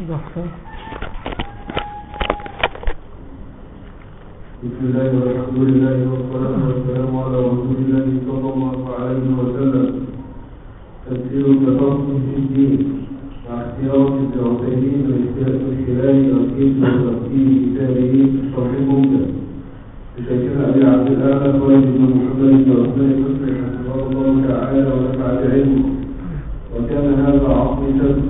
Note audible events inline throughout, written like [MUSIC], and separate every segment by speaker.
Speaker 1: أحسن
Speaker 2: بسم الله والحمد لله والصلاة والسلام على رسول الله صلى الله عليه وسلم تفسير التفصل في الدين مع اختيار ابن عثيمين واجتهاد من خلال تركيز وتفسير كتابه شرح ممتع لشيخنا ابي عبد الاعلى خالد بن محمد بن عثمان المصري حفظه الله تعالى ونفع بعلمه وكان هذا عصر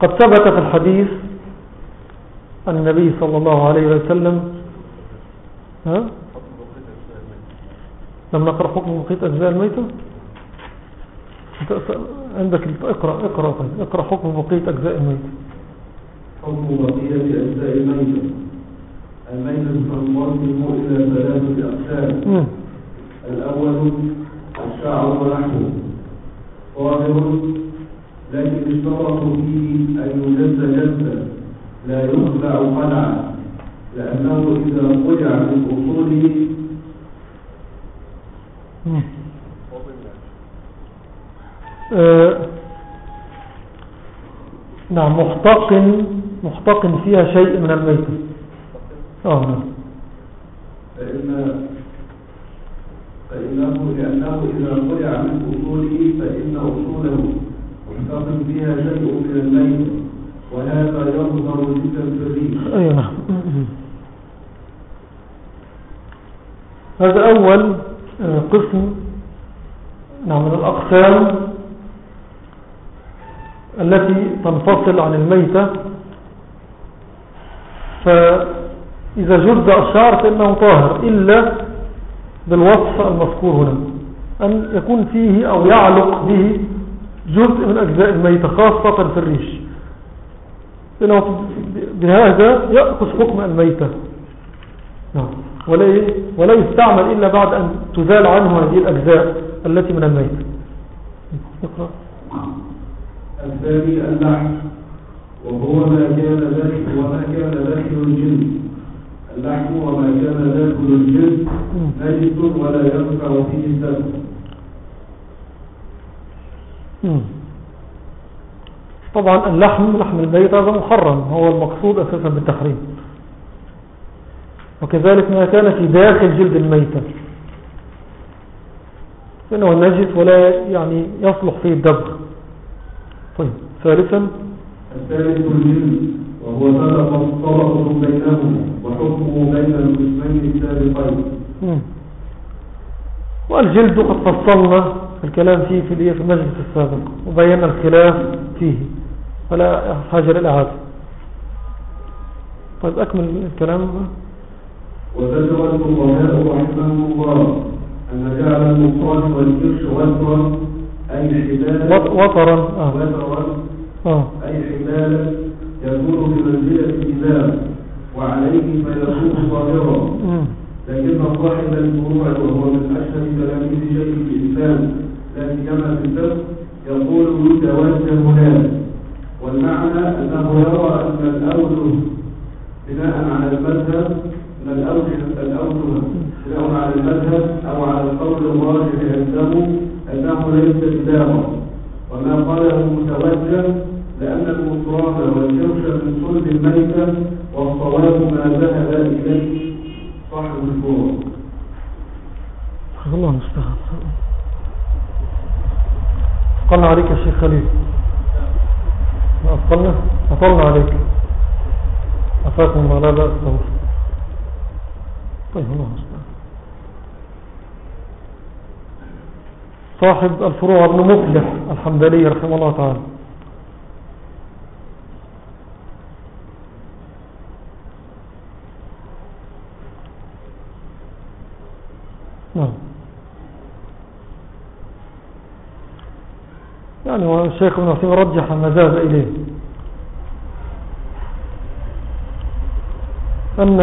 Speaker 1: قد ثبت في الحديث عن النبي صلى الله عليه وسلم ها؟ لم نقرأ حكم بقية أجزاء الميتة؟ عندك اقرأ اقرأ طيب اقرأ حكم بقية أجزاء الميتة.
Speaker 2: حكم بقية أجزاء الميتة. الميتة تنقسم إلى ثلاثة أقسام. الأول الشعر ولحمه طاهر لكن اشترطوا فيه أن يجز جزا لا يخلع قلعا. لأنه إذا قلع من أصوله.
Speaker 1: آه، نعم محتق محتق فيها شيء من الميتة آه نعم.
Speaker 2: فإن فإنه لأنه إذا قلع من أصوله فإن أصوله محتق فيها شيء من الميت وهذا يظهر جدا في الريح
Speaker 1: أي نعم. هذا أول آه، قسم نعم من الأقسام التي تنفصل عن الميتة. فإذا جرد الشعر فإنه طاهر إلا بالوصف المذكور هنا أن يكون فيه أو يعلق به جزء من أجزاء الميتة خاصة في الريش. لأنه بهذا يأخذ حكم الميتة. نعم. ولا؟ ولا يستعمل إلا بعد أن تزال عنه هذه الأجزاء التي من الميتة. اقرأ
Speaker 2: الثاني اللحم وهو ما كان داخل وما كان داخل الجلد اللحم وما كان داخل الجلد نجس ولا ينفع فيه الدم.
Speaker 1: طبعا اللحم لحم الميت هذا محرم هو المقصود أساسا بالتحريم. وكذلك ما كان في داخل جلد الميتة. فإنه نجس ولا يعني يصلح فيه الدبغ. طيب ثالثا.
Speaker 2: الثالث الجلد وهو طبقة بينهما وحكمه بين القسمين السابقين.
Speaker 1: والجلد قد فصلنا. الكلام فيه في في المجلس السابق وبينا الخلاف فيه فلا حاجة للإعادة طيب أكمل الكلام
Speaker 2: وذكر الفقهاء رحمهم الله أن جعل المقام والكرش وترا أي حبالا
Speaker 1: وط- وطرا آه. آه.
Speaker 2: أي حبالا يكون بمنزلة الإمام وعليه فيكون ظاهرا. لكن صاحب الفروع وهو من أشهر تلاميذ شيخ الإسلام لا سيما في الفقه يقول يتوجه هناك والمعنى أنه يرى أن الأوجه بناء على المذهب أن الأوجه الأوجه بناء على المذهب أو على القول الراجح عنده أنه ليس بداغا وما قاله متوجه لأن المصران والكرش من صلب الميتة والصواب ما ذهب إليه صاحب الفروع.
Speaker 1: الله المستعان. أثقلنا عليك يا شيخ خليل. أثقلنا أطلنا؟ عليك. أفاكم الله. لا بأس طبعا طيب الله المستعان. صاحب الفروع ابن مفلح الحمدلي رحمه الله تعالى نعم يعني والشيخ ابن عثيم رجح ما ذهب إليه. أن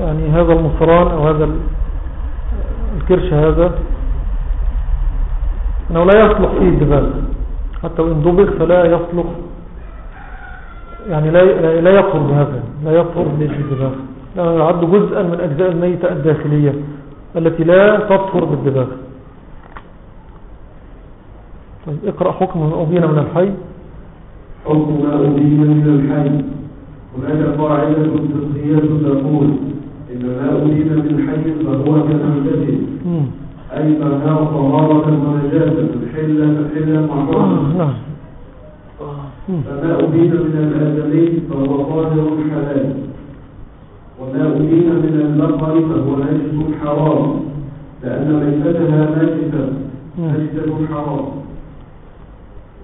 Speaker 1: يعني هذا المصران أو هذا الكرش هذا أنه لا يصلح فيه الدباغ حتى وإن دبغ فلا يصلح يعني لا لا يطهر بهذا لا يطهر بالدباغ لأنه يعد جزءا من أجزاء الميتة الداخلية التي لا تطهر بالدباغ طيب اقرأ حكم من أبين من الحي.
Speaker 2: حكم ما أبين من الحي. هناك قاعدة فقهية تقول إن ما أبين من حي فهو
Speaker 1: مم.
Speaker 2: أي ما كان طهارة ونجاسة حلة حلة محرمة. فما أبين من الآدمي فهو طاهر حلال. وما أبين من البقر فهو نجس حرام. لأن ميتتها
Speaker 1: مم.
Speaker 2: نجسة حرام.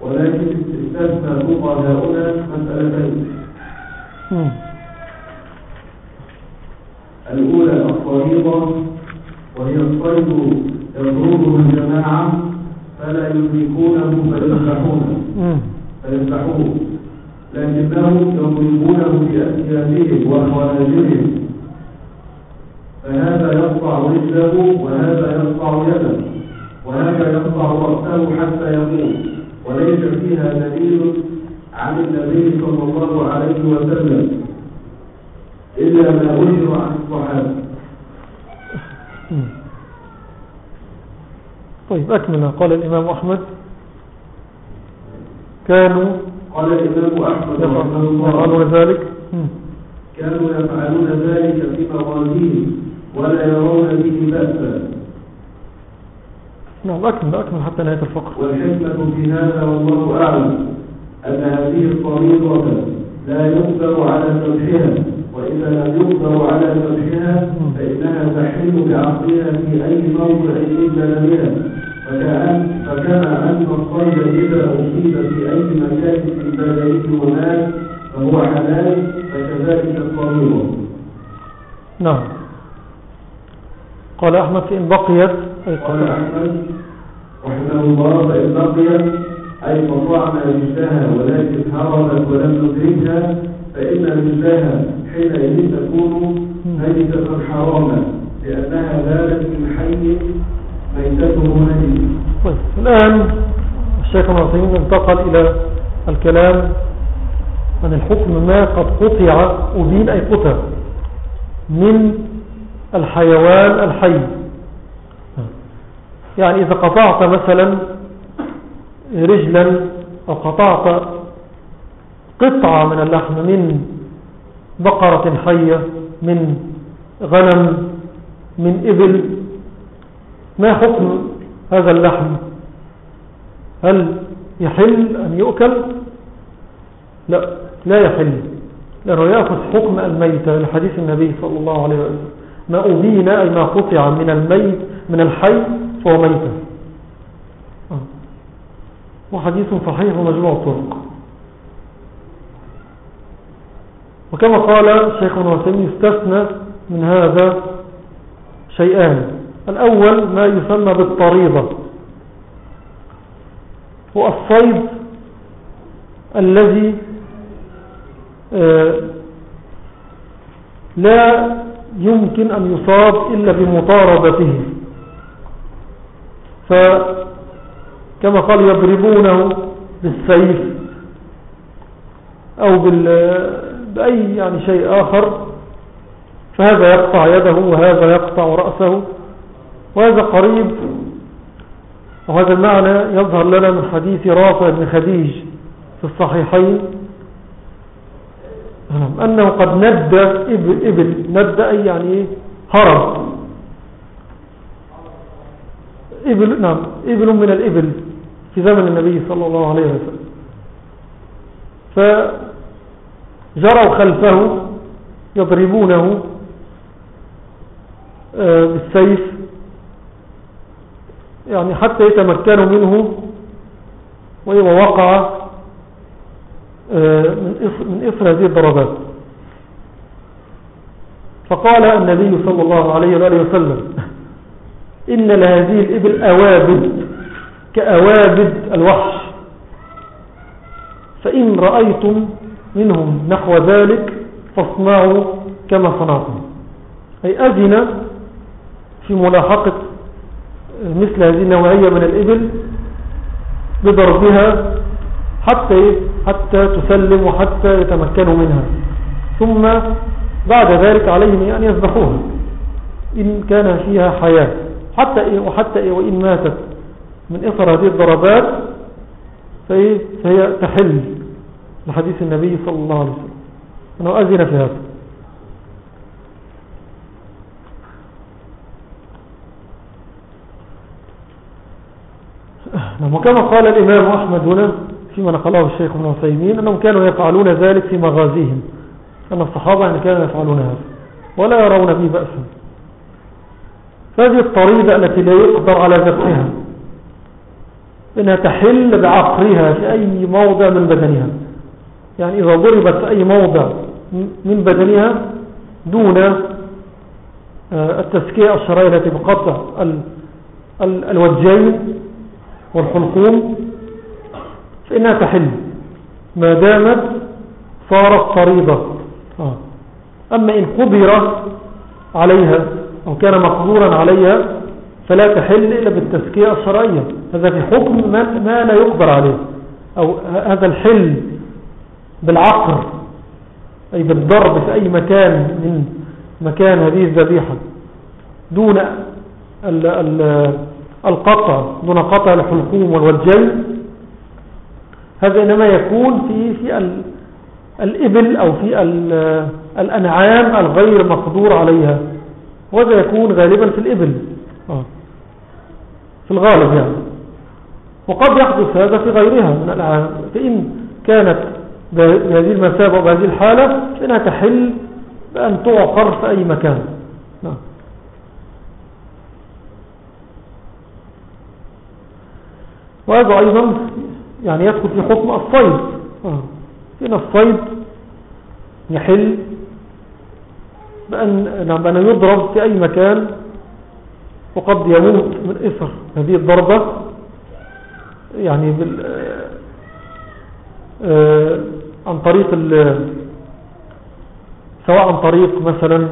Speaker 2: ولكن استثنى فقهاؤنا مسألتين. الأولى الفريضة وهي الصيد يضربه الجماعة فلا يدركونه فيذبحونه. فيذبحوه. لكنهم يضربونه بأسيافهم وأخوانجهم فهذا يقطع رجله وهذا يقطع يده وهذا يقطع رأسه حتى يموت. وليس فيها دليل عن النبي صلى الله عليه وسلم إلا ما أجر عن الصحابة.
Speaker 1: طيب أكمل قال الإمام أحمد كانوا
Speaker 2: قال الإمام أحمد رحمه الله
Speaker 1: ذلك.
Speaker 2: كانوا يفعلون ذلك في مغازيهم ولا يرون به بأسا
Speaker 1: نعم أكمل أكمل حتى نهاية الفقر
Speaker 2: والحكمة في هذا والله أعلم أن هذه الطريقة لا يقدر على ذبحها وإذا لم يقدر على ذبحها فإنها تحل بعقلها في أي موضع من بدنها فكأن فكما أن الصيد إذا أصيب في أي مكان في بدنه ومات فهو حلال فكذلك الطريقة
Speaker 1: نعم. قال أحمد فإن بقيت
Speaker 2: قال أحمد رحمه الله فإن بقيت أي قطعنا رجلها ولكن هربت ولم ندركها فإن رجلها حينئذ تكون ميتة حراما لأنها زالت من حي ميتته نجس
Speaker 1: طيب الآن الشيخ العثيمين انتقل إلى الكلام عن الحكم ما قد قطع أبين أي قطع من الحيوان الحي. يعني إذا قطعت مثلا رجلا أو قطعت قطعة من اللحم من بقرة حية من غنم من إبل ما حكم هذا اللحم؟ هل يحل أن يؤكل؟ لا لا يحل لأنه يأخذ حكم الميتة لحديث النبي صلى الله عليه وسلم. ما أبين أي ما قطع من الميت من الحي فهو ميتة. وحديث صحيح ومجموع الطرق. وكما قال الشيخ ابن يستثنى من هذا شيئان. الأول ما يسمى بالطريضة. هو الصيد الذي آه، لا يمكن أن يصاب إلا بمطاردته. فكما قال يضربونه بالسيف أو بأي يعني شيء آخر فهذا يقطع يده وهذا يقطع رأسه وهذا قريب وهذا المعنى يظهر لنا من حديث رافع بن خديج في الصحيحين أنه قد ند إبل, إبل ند أي يعني إيه؟ هرب إبل نعم إبل من الإبل في زمن النبي صلى الله عليه وسلم. فجروا خلفه يضربونه آه، بالسيف. يعني حتى يتمكنوا منه وإذا وقع آه، من إثر- هذه الضربات. فقال النبي صلى الله عليه وآله وسلم إن لهذه الإبل أوابد كأوابد الوحش. فإن رأيتم منهم نحو ذلك فاصنعوا كما صنعتم. أي أذن في ملاحقة مثل هذه النوعية من الإبل بضربها حتى حتى تسلم وحتى يتمكنوا منها. ثم بعد ذلك عليهم أن يذبحوها إن كان فيها حياة. حتى وحتى وإن ماتت من إثر هذه الضربات فهي, فهي تحل لحديث النبي صلى الله عليه وسلم. أنه أذن في هذا. نعم وكما قال الإمام أحمد هنا فيما نقله الشيخ ابن عثيمين أنهم كانوا يفعلون ذلك في مغازيهم. أن الصحابة يعني كانوا يفعلون هذا ولا يرون به بأسا فهذه الطريدة التي لا يقدر على ذبحها. إنها تحل بعقرها في أي موضع من بدنها. يعني إذا ضربت في أي موضع من بدنها دون آه، التسكية الشرعية التي بقطع الوجين والحلقوم فإنها تحل. ما دامت صارت طريضة آه. أما إن قدر عليها أو كان مقدورا عليها فلا تحل إلا بالتسكية الشرعية. هذا في حكم ما لا يقدر عليه. أو هذا الحل بالعقر أي بالضرب في أي مكان من مكان هذه الذبيحة. دون القطع دون قطع الحلقوم والوجين هذا إنما يكون في في الإبل أو في الأنعام الغير مقدور عليها. وهذا يكون غالبا في الإبل. آه. في الغالب يعني. وقد يحدث هذا في غيرها من الأنعام فإن كانت بهذه المسافة وبهذه الحالة فإنها تحل بأن تعقر في أي مكان. نعم. وهذا أيضا يعني يدخل في حكم الصيد. آه. هنا الصيد يحل بأن, نعم بأن يضرب في أي مكان وقد يموت من إثر هذه الضربة يعني بال آه عن طريق سواء عن طريق مثلا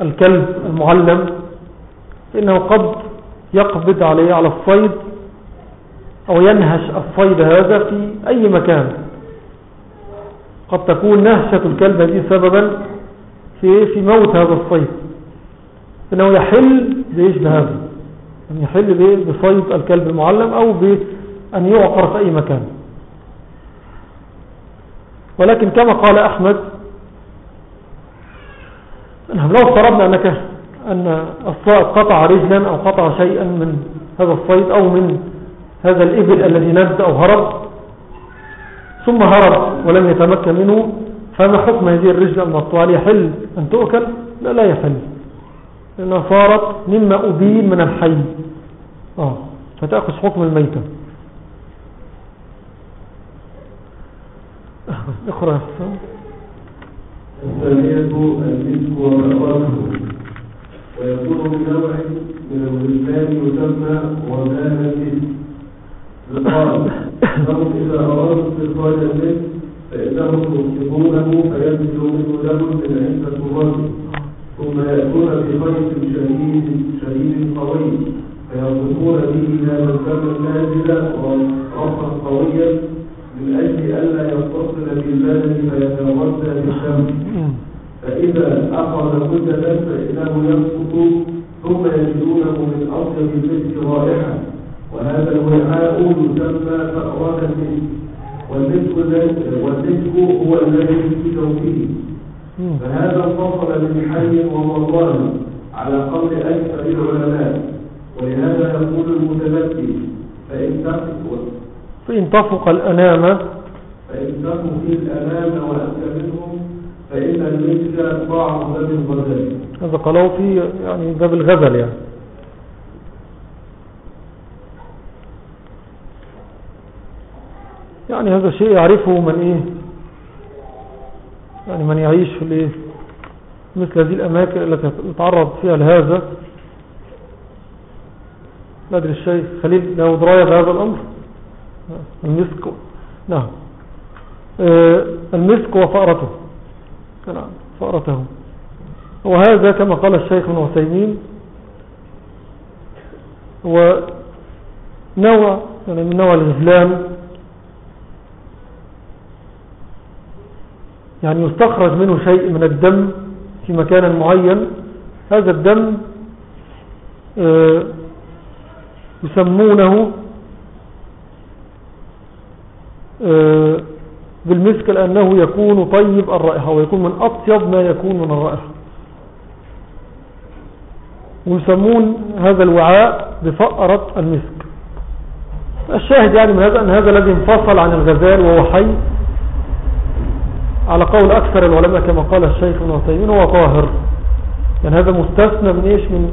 Speaker 1: الكلب المعلم فإنه قد يقبض عليه على الصيد أو ينهش الصيد هذا في أي مكان. قد تكون نهشة الكلب هذه سببا في في موت هذا الصيد؟ إنه يحل بإيش بهذا؟ أن يحل بصيد الكلب المعلم أو بأن يعقر في أي مكان. ولكن كما قال أحمد لو افترضنا أنك أن الصائد قطع رجلا أو قطع شيئا من هذا الصيد أو من هذا الإبل الذي نزد أو هرب ثم هرب ولم يتمكن منه فما حكم هذه الرجل المقطوعة يحل أن تؤكل؟ لا لا يحل. لأنها صارت مما أبين من الحي. آه فتأخذ حكم الميتة. اقرأ. يا حسن
Speaker 2: الثانية المسك ومأواته. ويكون بنوع من الولدان يسمى وبان المسك قال لهم إذا أرادوا استخراج البيت فإنهم يكتبونه فينزل منه لهم من عدة الرجل ثم يأتون بخيط شديد شديد قوي فيربطون به إلى مكان نازلة ورفا قويا من أجل ألا يتصل بالبدن فيتغذى بالشمس. فإذا أخذ مدة فإنه يسقط ثم يجدونه من أطيب المسك رائحة وهذا الوعاء يسمى المسك والمسك هو الذي في جوفه فهذا انفصل من حي ومرضان على قول أكثر العلماء ولهذا يقول المتمثل فإن تفق
Speaker 1: فإن تفق الأنام.
Speaker 2: فإن تفق الأنام وأنت منهم فإن المسك طعم باب الغزل
Speaker 1: هذا قالوا في يعني باب الغزل يعني. يعني هذا شيء يعرفه من إيه؟ يعني من يعيش في الإيه؟ مثل هذه الأماكن التي يتعرض فيها لهذا. لا أدري الشيء خليل له دراية بهذا الأمر؟ المسك نعم. آه، المسك وفأرته. نعم فأرته. وهذا كما قال الشيخ ابن عثيمين هو نوع يعني من نوع الغفلان يعني يستخرج منه شيء من الدم في مكان معين. هذا الدم آه، يسمونه آه، بالمسك لأنه يكون طيب الرائحة ويكون من أطيب ما يكون من الرائحة. ويسمون هذا الوعاء بفأرة المسك. الشاهد يعني من هذا أن هذا الذي انفصل عن الغزال وهو حي على قول أكثر العلماء كما قال الشيخ ابن عثيمين هو طاهر. يعني هذا مستثنى من إيش؟ من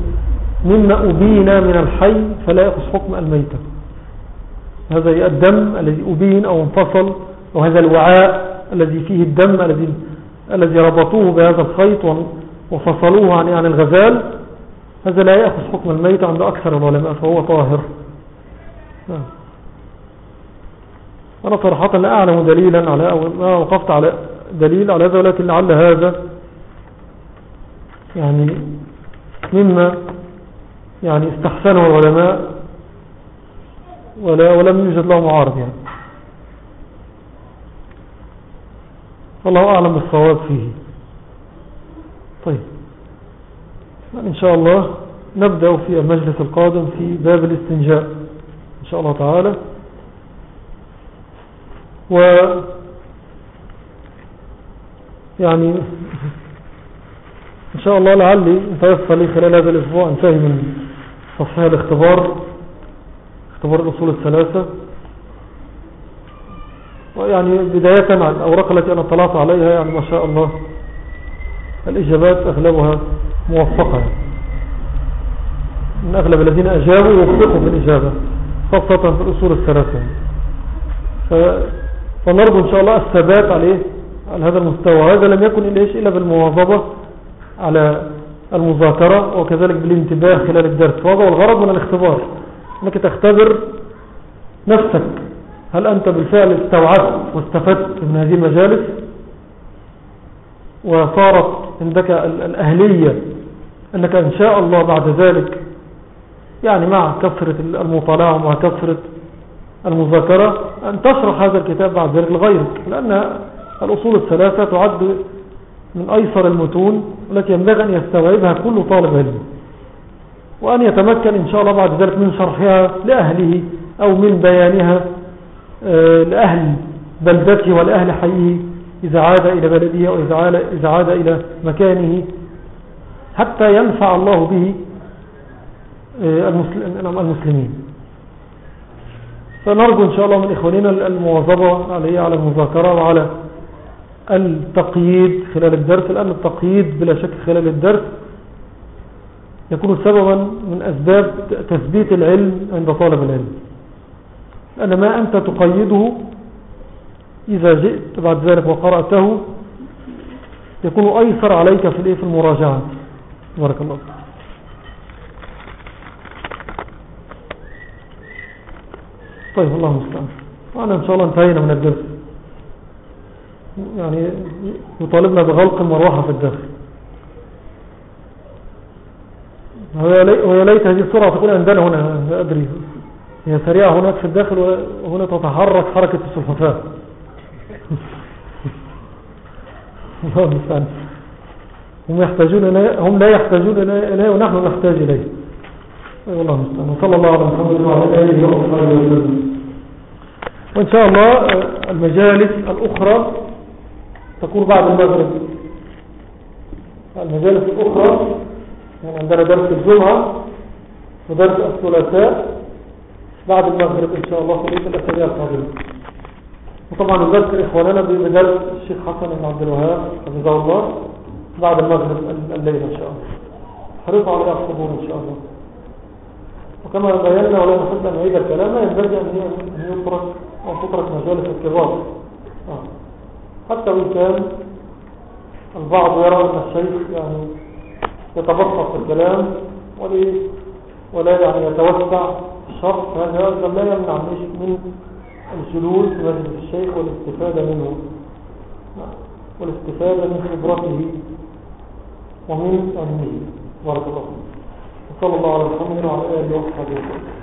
Speaker 1: مما أبين من الحي فلا يقص حكم الميتة. هذا الدم الذي أبين أو انفصل وهذا الوعاء الذي فيه الدم الذي الذي ربطوه بهذا الخيط وفصلوه عن عن الغزال هذا لا يأخذ حكم الميت عند أكثر العلماء فهو طاهر. نعم. أنا صراحة لا أعلم دليلا على أو ما وقفت على دليل على هذا ولكن لعل هذا يعني مما يعني استحسنه العلماء ولا ولم يوجد له معارض يعني. والله أعلم بالصواب فيه. طيب. إن شاء الله نبدأ في المجلس القادم في باب الاستنجاء إن شاء الله تعالى. و يعني إن شاء الله لعلي يتيسر لي خلال هذا الأسبوع. انتهي من تصحيح الاختبار اختبار الأصول الثلاثة. ويعني بداية عن الأوراق التي أنا طلعت عليها يعني ما شاء الله الإجابات أغلبها موفقة. من أغلب الذين أجابوا يوفقوا في الإجابة خاصة في الأصول الثلاثة. فنرجو إن شاء الله الثبات عليه. على هذا المستوى هذا لم يكن إلا إيش إلا بالمواظبة على المذاكرة وكذلك بالانتباه خلال الدرس. وهذا الغرض من الاختبار أنك تختبر نفسك. هل أنت بالفعل استوعبت واستفدت من هذه المجالس؟ وصارت عندك الأهلية أنك إن شاء الله بعد ذلك يعني مع كثرة المطالعة ومع كثرة المذاكرة أن تشرح هذا الكتاب بعد ذلك لغيرك. لأن الأصول الثلاثة تعد من أيسر المتون التي ينبغي أن يستوعبها كل طالب علم. وأن يتمكن إن شاء الله بعد ذلك من شرحها لأهله أو من بيانها آه، لأهل بلدته ولأهل حيه إذا عاد إلى بلده أو إذا عاد إلى مكانه. حتى ينفع الله به آه، المسلمين. فنرجو إن شاء الله من إخواننا المواظبة عليه على المذاكرة وعلى التقييد خلال الدرس لأن التقييد بلا شك خلال الدرس يكون سببا من أسباب تثبيت العلم عند طالب العلم. لأن ما أنت تقيده إذا جئت بعد ذلك وقرأته يكون أيسر عليك في في المراجعة. بارك الله طيب الله المستعان وأنا إن شاء الله انتهينا من الدرس. يعني يطالبنا بغلق المروحة في الداخل. ويا ليت هذه السرعة تكون عندنا هنا لا أدري. هي سريعة هناك في الداخل وهنا تتحرك حركة السلحفاة. [LAUGHS] الله المستعان. هم يحتاجون هم لا يحتاجون إليه ونحن نحتاج إليه. أي الله المستعان. وصلى الله على محمد وعلى آله وصحبه وسلم. وإن شاء الله المجالس الأخرى تكون بعد المغرب. المجالس الأخرى يعني عندنا درس الجمعة ودرس الثلاثاء بعد المغرب إن شاء الله في الأسابيع القادمة وطبعا نذكر إخواننا بدرس الشيخ حسن بن عبد الوهاب حفظه الله بعد المغرب الليلة إن شاء الله. حرصوا على الصبور إن شاء الله. وكما بينا ولا نحب أن نعيد الكلام ينبغي أن يترك أو تترك مجالس الكبار. حتى وإن كان البعض يرى أن الشيخ يعني يتبسط في الكلام ولا يعني يتوسع الشرط هذا لا يمنع من الجلوس في مجلس الشيخ والاستفادة منه والاستفادة من خبرته ومن علمه. بارك الله وصلى الله على محمد وعلى آله وصحبه وسلم.